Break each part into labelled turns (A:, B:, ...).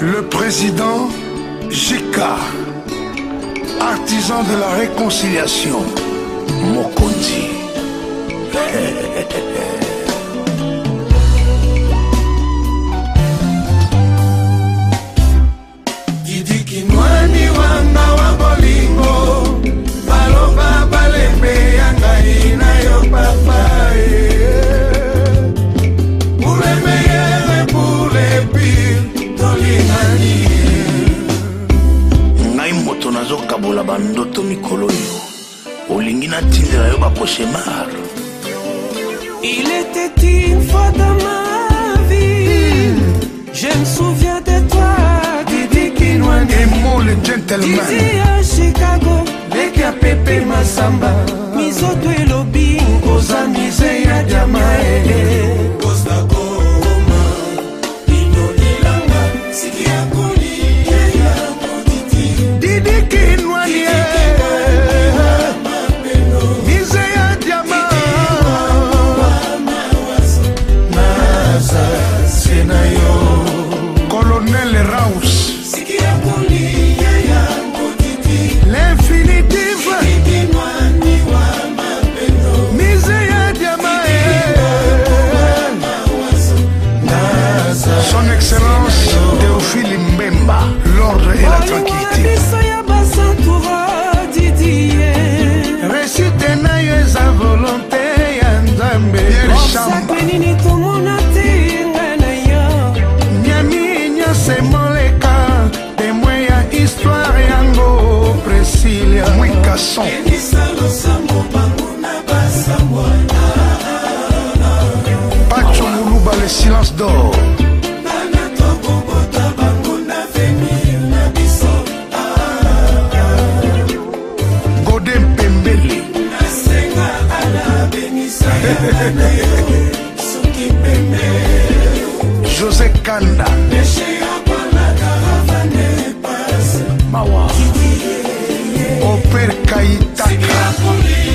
A: le président JK, artisan de la réconciliation, Mokondi. cauchemar. Il était une fois dans ma
B: vie, je me souviens de toi, Didi Kinwani. Et moi le gentleman. Didi à Chicago, les Pepe Massamba.
A: na yo colonel raus l'infinitive mise ya diama son excellence théophile mbemba l'ordre et la tranquille chanson pacho muluba le silence d'or gode mpembele josé kanda mawa o mí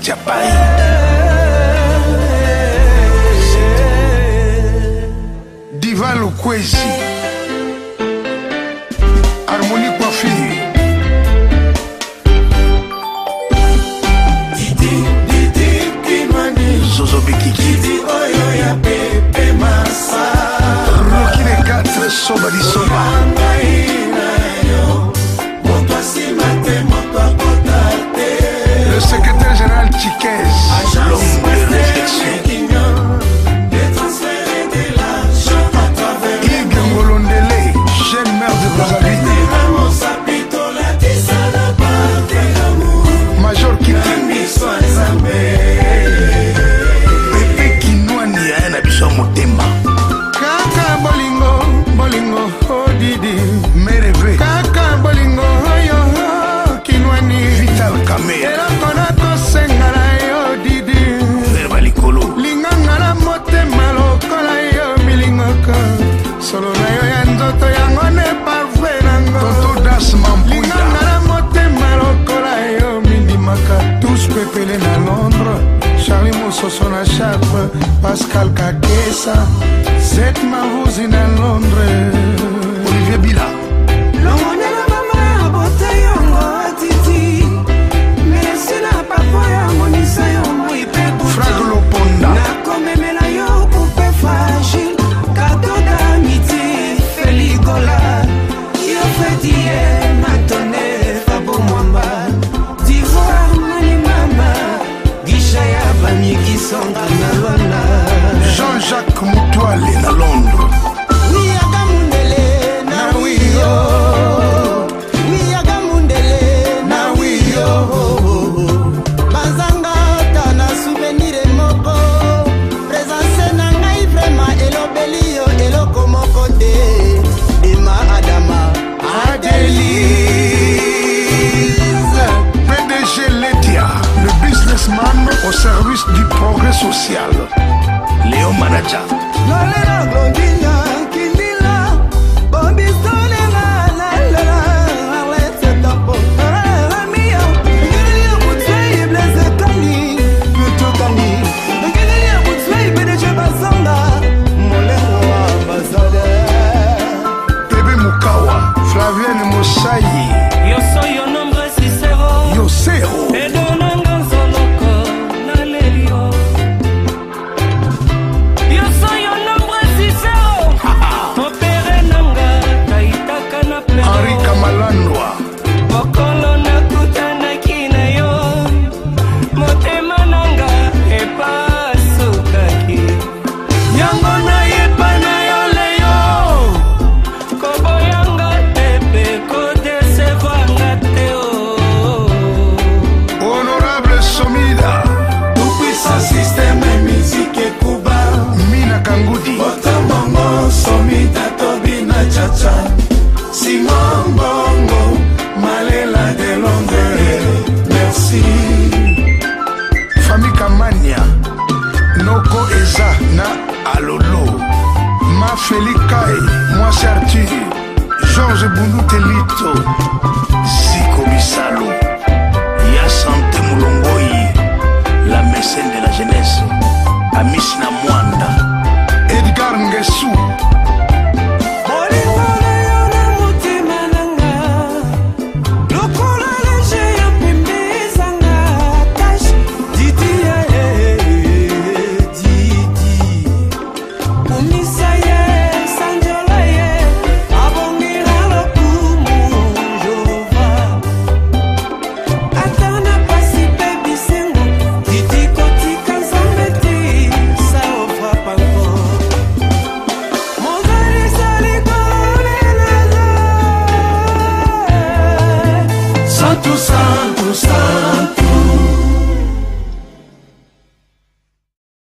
A: kati ya pai diva lukwezi harmonie coiffure zozobikiki roki de 4 soba liso sunt a pe Pascal Cachesa Set m-a în Londra Olivier Bila bamikisanga na lona jean-jacques motoale na londres wiyaka mundele na wiyo du progrès Leo Léo La, la, la, alolo mafeli kai mwasi artur george bundutelito ziko bisalo ya sante molongoi la mécène de la jeunesse amisi na moi